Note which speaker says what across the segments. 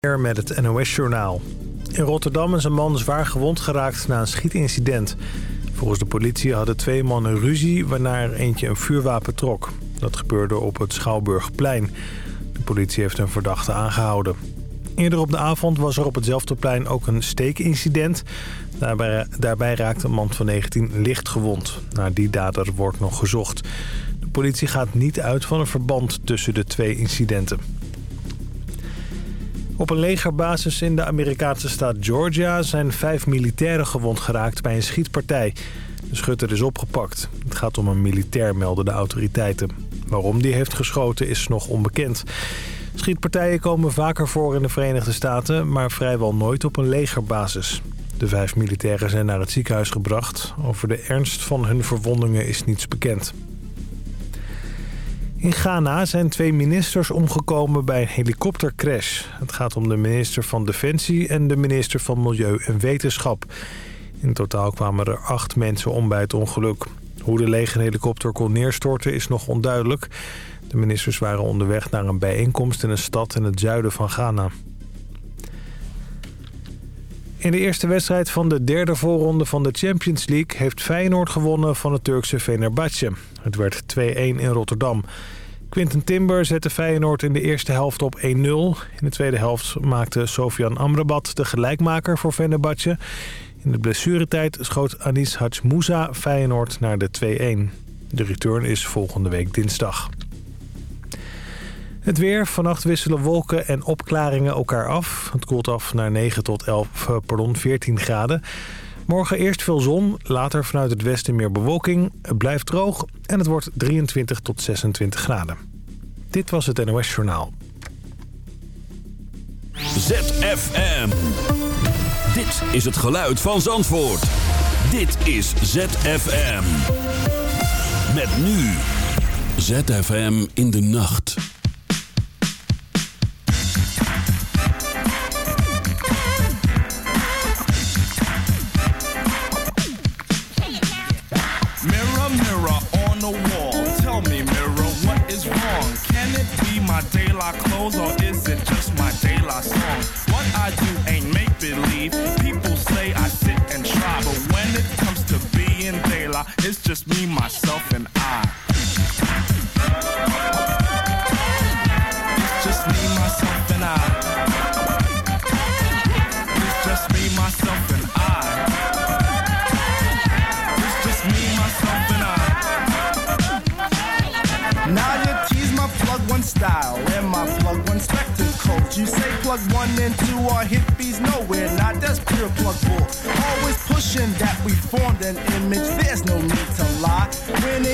Speaker 1: met het NOS-journaal. In Rotterdam is een man zwaar gewond geraakt na een schietincident. Volgens de politie hadden twee mannen ruzie waarna er eentje een vuurwapen trok. Dat gebeurde op het Schouwburgplein. De politie heeft een verdachte aangehouden. Eerder op de avond was er op hetzelfde plein ook een steekincident. Daarbij, daarbij raakte een man van 19 licht gewond. Naar die dader wordt nog gezocht. De politie gaat niet uit van een verband tussen de twee incidenten. Op een legerbasis in de Amerikaanse staat Georgia zijn vijf militairen gewond geraakt bij een schietpartij. De schutter is opgepakt. Het gaat om een militair, melden de autoriteiten. Waarom die heeft geschoten is nog onbekend. Schietpartijen komen vaker voor in de Verenigde Staten, maar vrijwel nooit op een legerbasis. De vijf militairen zijn naar het ziekenhuis gebracht. Over de ernst van hun verwondingen is niets bekend. In Ghana zijn twee ministers omgekomen bij een helikoptercrash. Het gaat om de minister van Defensie en de minister van Milieu en Wetenschap. In totaal kwamen er acht mensen om bij het ongeluk. Hoe de legerhelikopter kon neerstorten is nog onduidelijk. De ministers waren onderweg naar een bijeenkomst in een stad in het zuiden van Ghana. In de eerste wedstrijd van de derde voorronde van de Champions League... heeft Feyenoord gewonnen van het Turkse Fenerbahce. Het werd 2-1 in Rotterdam. Quinten Timber zette Feyenoord in de eerste helft op 1-0. In de tweede helft maakte Sofian Amrabat de gelijkmaker voor Fenerbahce. In de blessuretijd schoot Anis Hajmouza Feyenoord naar de 2-1. De return is volgende week dinsdag. Het weer. Vannacht wisselen wolken en opklaringen elkaar af. Het koelt af naar 9 tot 11, pardon, 14 graden. Morgen eerst veel zon, later vanuit het westen meer bewolking. Het blijft droog en het wordt 23 tot 26 graden. Dit was het NOS Journaal.
Speaker 2: ZFM. Dit is het geluid van Zandvoort. Dit is ZFM. Met nu. ZFM in de nacht.
Speaker 3: Clothes or is it just my daylight song? What I do ain't make believe.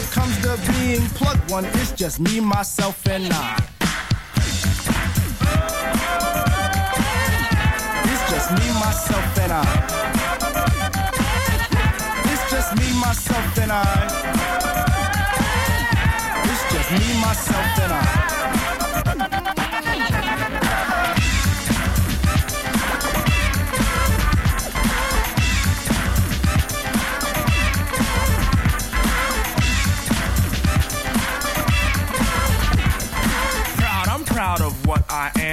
Speaker 3: It comes to being plug one, it's just me, myself, and I. It's just me, myself, and I. It's just me, myself, and I.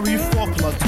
Speaker 3: Glory for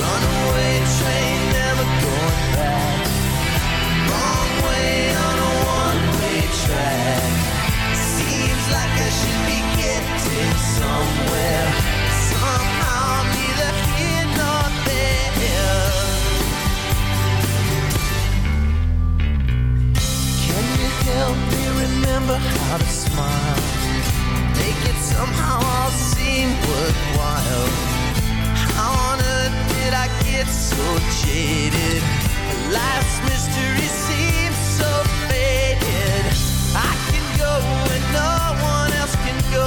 Speaker 4: Runaway train, never going back. Wrong way on a one-way track. Seems like I should be getting somewhere. Somehow, neither here nor there. Can you help me remember how to smile? it somehow all seemed worthwhile? How on earth did I get so jaded? Life's mystery seems so faded. I can go where no one else can go.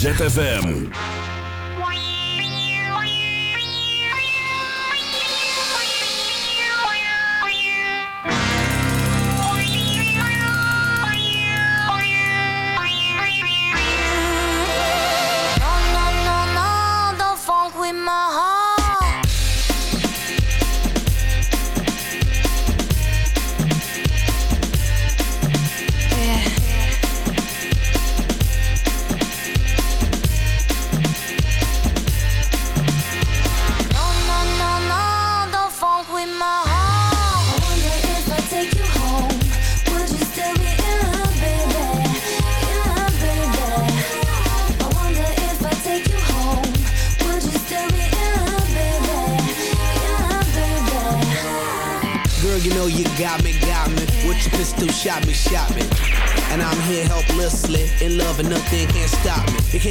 Speaker 5: ZFM.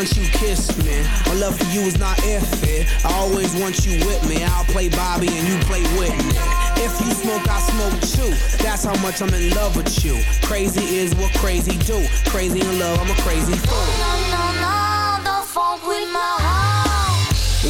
Speaker 5: once you kissed me. My love for you is not if it. I always want you with me. I'll play Bobby and you play Whitney. If you smoke, I smoke too. That's how much I'm in love with you. Crazy is what crazy do. Crazy in love, I'm a crazy fool.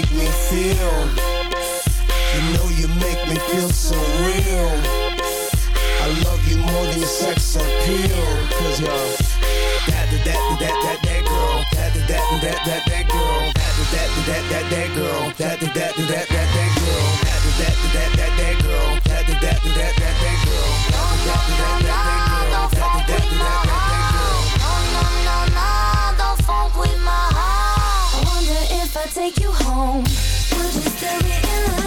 Speaker 5: make me feel. You know you make me feel so real. I love you more than your sex appeal. Cause you're that, that, that, that, that, that girl. That, that, that, that, that, that girl. That, that, that, that, that, that girl. That, that, that, that, that, that girl. That, that, that, that, that, girl. That, that, that, that, that, that girl. That, that, that, that, that, girl. That, that, that, that, that, girl.
Speaker 6: No, no, no, no, don't fuck with my. If I take you home, would you still be in love,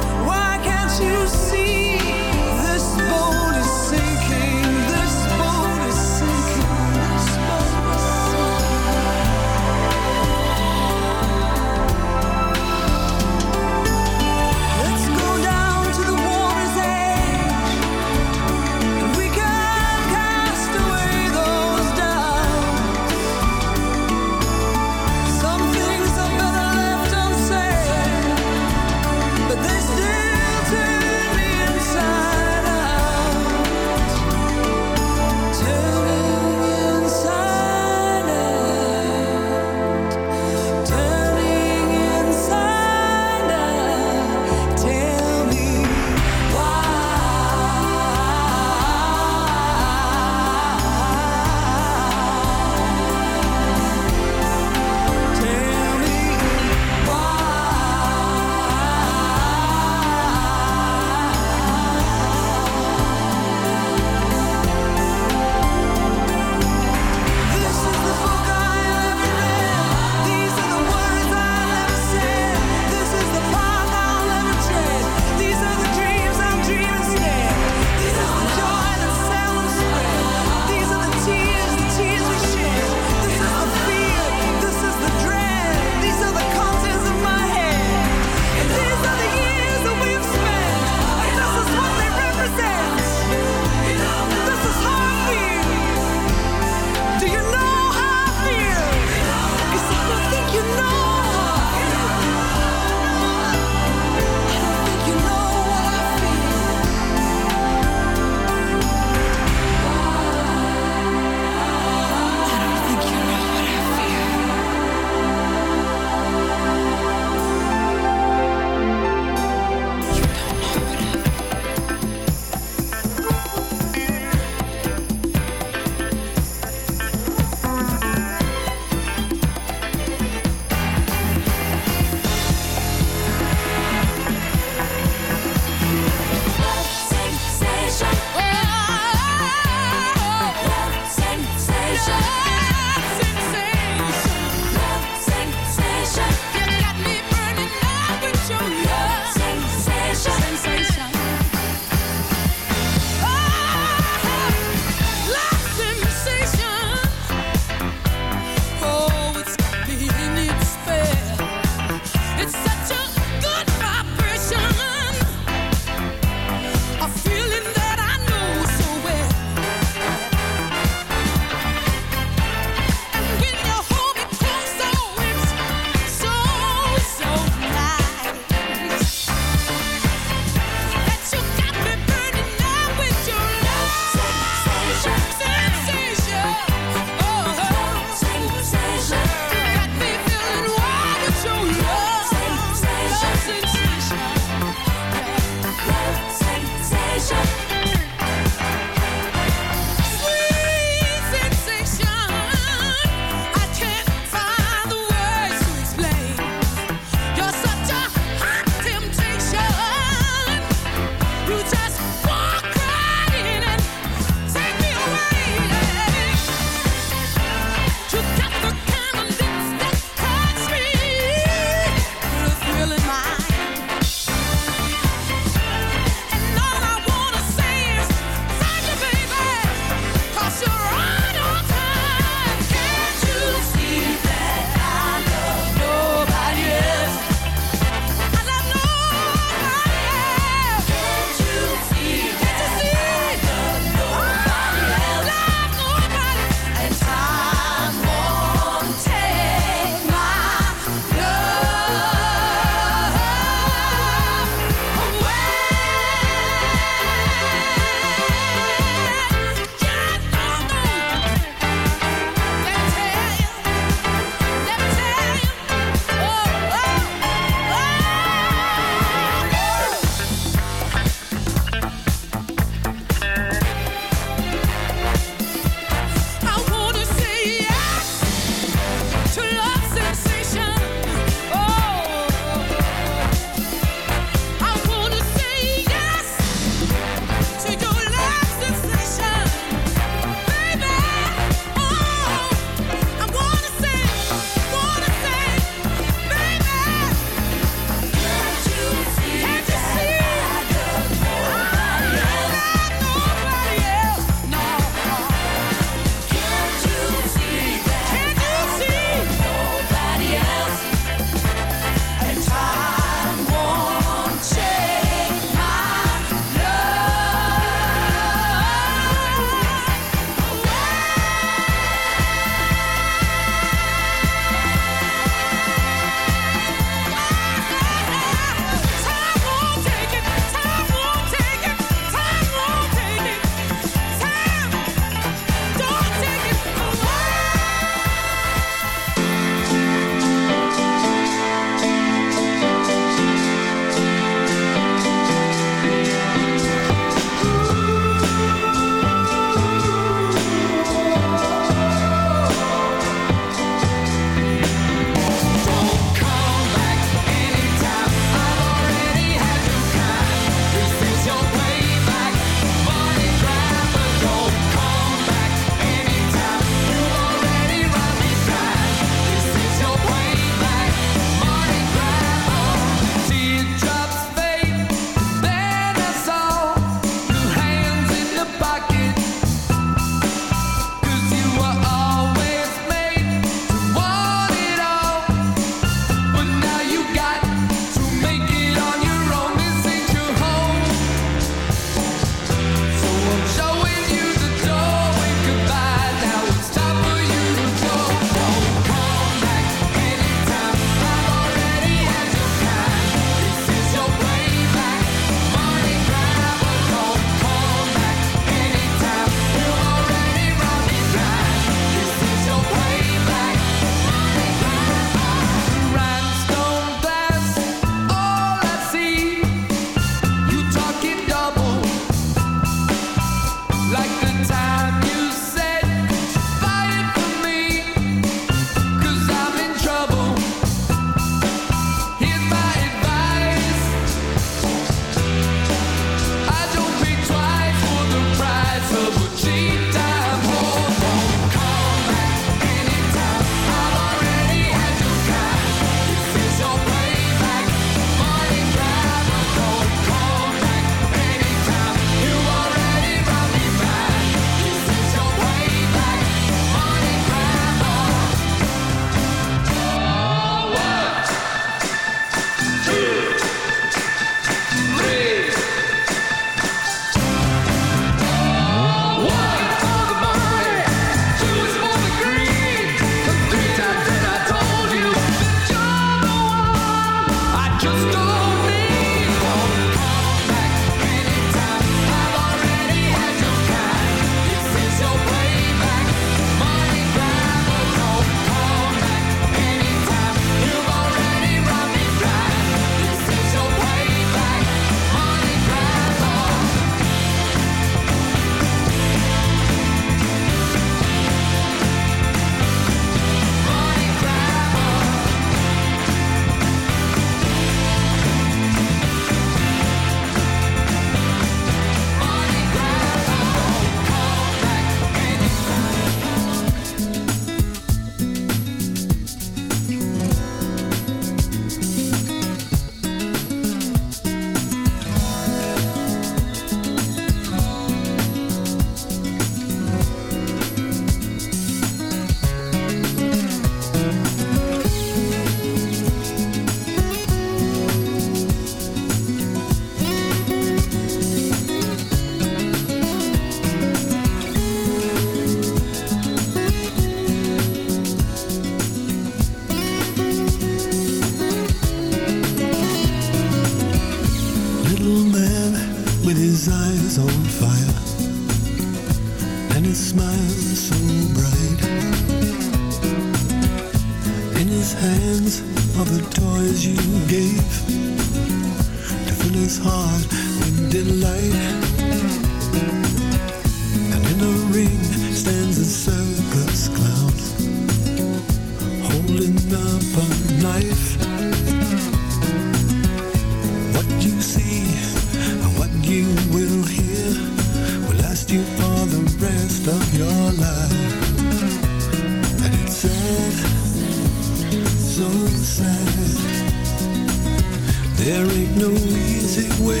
Speaker 7: There ain't no easy way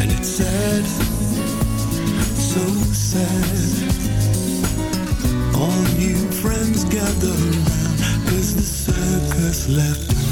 Speaker 7: and it's sad, so sad. All new friends the circus left.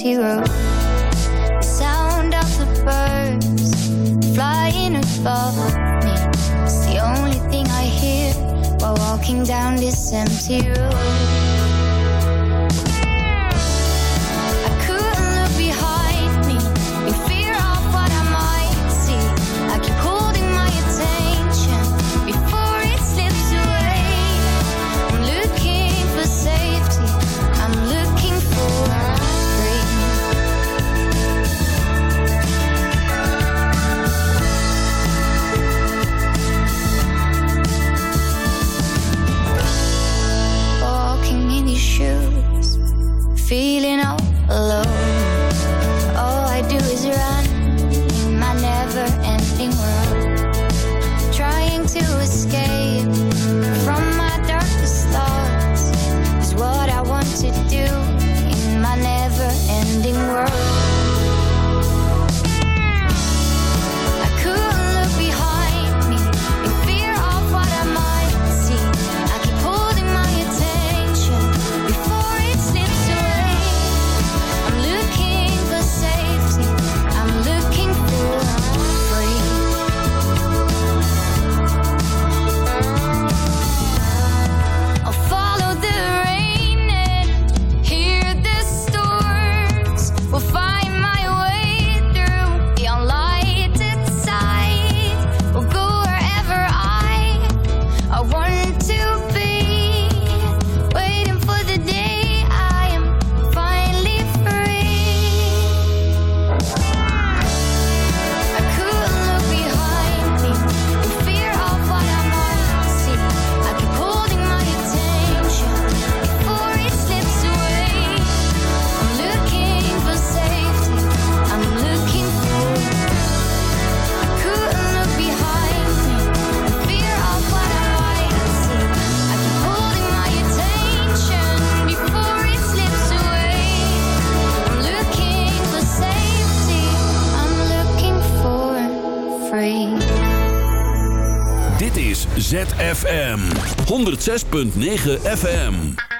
Speaker 2: zero 106.9 FM.